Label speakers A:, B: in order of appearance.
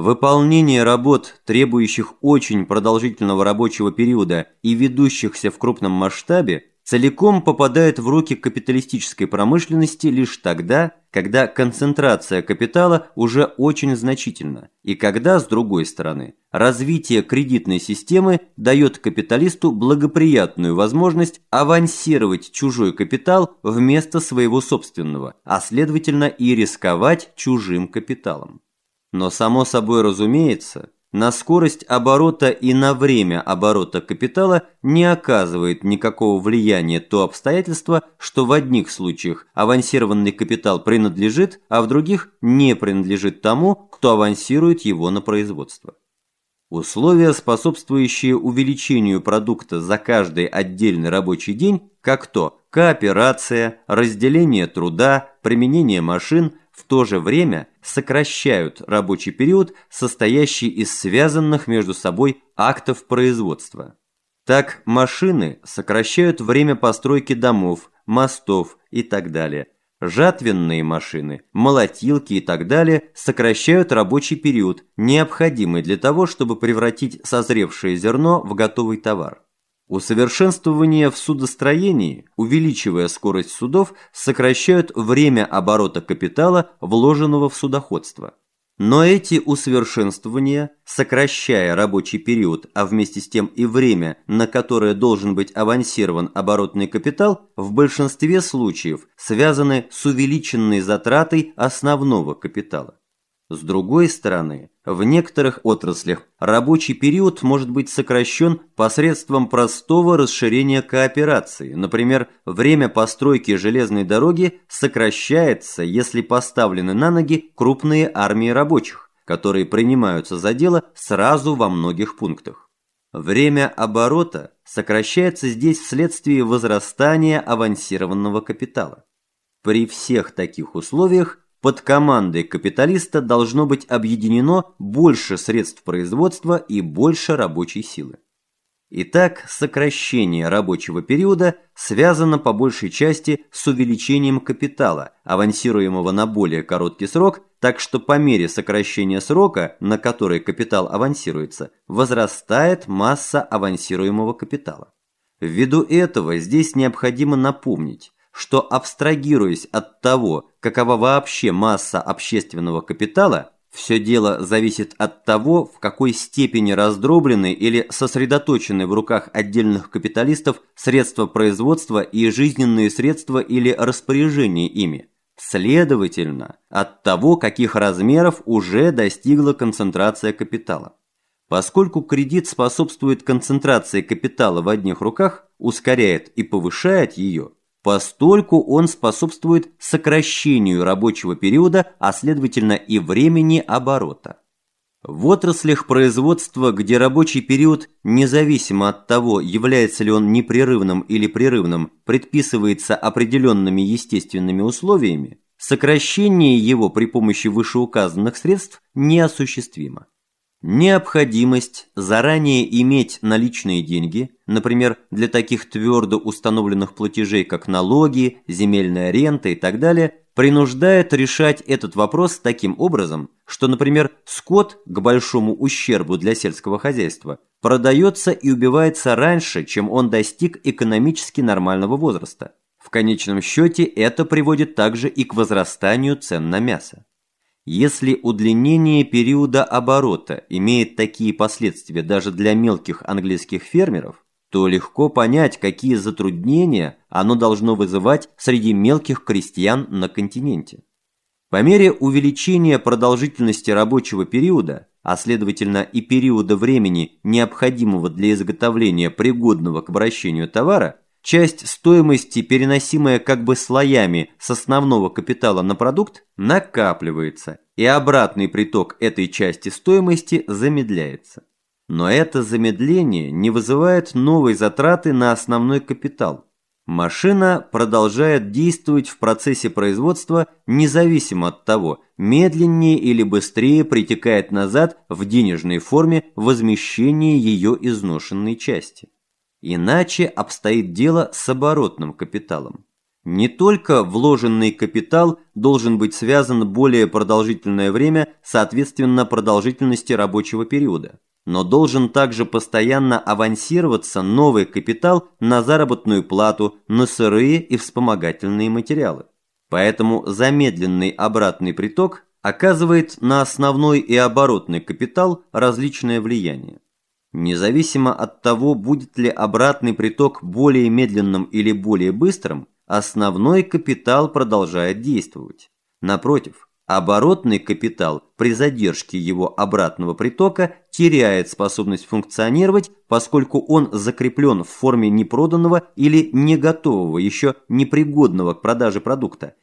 A: Выполнение работ, требующих очень продолжительного рабочего периода и ведущихся в крупном масштабе, целиком попадает в руки капиталистической промышленности лишь тогда, когда концентрация капитала уже очень значительна, и когда, с другой стороны, развитие кредитной системы дает капиталисту благоприятную возможность авансировать чужой капитал вместо своего собственного, а следовательно и рисковать чужим капиталом. Но само собой разумеется, на скорость оборота и на время оборота капитала не оказывает никакого влияния то обстоятельство, что в одних случаях авансированный капитал принадлежит, а в других не принадлежит тому, кто авансирует его на производство. Условия, способствующие увеличению продукта за каждый отдельный рабочий день, как то кооперация, разделение труда, применение машин – в то же время сокращают рабочий период, состоящий из связанных между собой актов производства. Так машины сокращают время постройки домов, мостов и так далее. Жатвенные машины, молотилки и так далее сокращают рабочий период, необходимый для того, чтобы превратить созревшее зерно в готовый товар. Усовершенствование в судостроении, увеличивая скорость судов, сокращают время оборота капитала, вложенного в судоходство. Но эти усовершенствования, сокращая рабочий период, а вместе с тем и время, на которое должен быть авансирован оборотный капитал, в большинстве случаев связаны с увеличенной затратой основного капитала. С другой стороны, в некоторых отраслях рабочий период может быть сокращен посредством простого расширения кооперации. Например, время постройки железной дороги сокращается, если поставлены на ноги крупные армии рабочих, которые принимаются за дело сразу во многих пунктах. Время оборота сокращается здесь вследствие возрастания авансированного капитала. При всех таких условиях под командой капиталиста должно быть объединено больше средств производства и больше рабочей силы. Итак, сокращение рабочего периода связано по большей части с увеличением капитала, авансируемого на более короткий срок, так что по мере сокращения срока, на который капитал авансируется, возрастает масса авансируемого капитала. Ввиду этого здесь необходимо напомнить, что абстрагируясь от того, какова вообще масса общественного капитала, все дело зависит от того, в какой степени раздроблены или сосредоточены в руках отдельных капиталистов средства производства и жизненные средства или распоряжение ими. Следовательно, от того, каких размеров уже достигла концентрация капитала. Поскольку кредит способствует концентрации капитала в одних руках, ускоряет и повышает ее, постольку он способствует сокращению рабочего периода, а следовательно и времени оборота. В отраслях производства, где рабочий период, независимо от того, является ли он непрерывным или прерывным, предписывается определенными естественными условиями, сокращение его при помощи вышеуказанных средств неосуществимо. Необходимость заранее иметь наличные деньги, например, для таких твердо установленных платежей, как налоги, земельная рента и так далее, принуждает решать этот вопрос таким образом, что, например, скот к большому ущербу для сельского хозяйства продается и убивается раньше, чем он достиг экономически нормального возраста. В конечном счете это приводит также и к возрастанию цен на мясо. Если удлинение периода оборота имеет такие последствия даже для мелких английских фермеров, то легко понять, какие затруднения оно должно вызывать среди мелких крестьян на континенте. По мере увеличения продолжительности рабочего периода, а следовательно и периода времени, необходимого для изготовления пригодного к обращению товара, часть стоимости, переносимая как бы слоями с основного капитала на продукт, накапливается, и обратный приток этой части стоимости замедляется. Но это замедление не вызывает новой затраты на основной капитал. Машина продолжает действовать в процессе производства независимо от того, медленнее или быстрее притекает назад в денежной форме возмещение ее изношенной части. Иначе обстоит дело с оборотным капиталом. Не только вложенный капитал должен быть связан более продолжительное время соответственно продолжительности рабочего периода, но должен также постоянно авансироваться новый капитал на заработную плату, на сырые и вспомогательные материалы. Поэтому замедленный обратный приток оказывает на основной и оборотный капитал различное влияние. Независимо от того, будет ли обратный приток более медленным или более быстрым, основной капитал продолжает действовать. Напротив, оборотный капитал при задержке его обратного притока теряет способность функционировать, поскольку он закреплен в форме непроданного или не готового, еще непригодного к продаже продукта,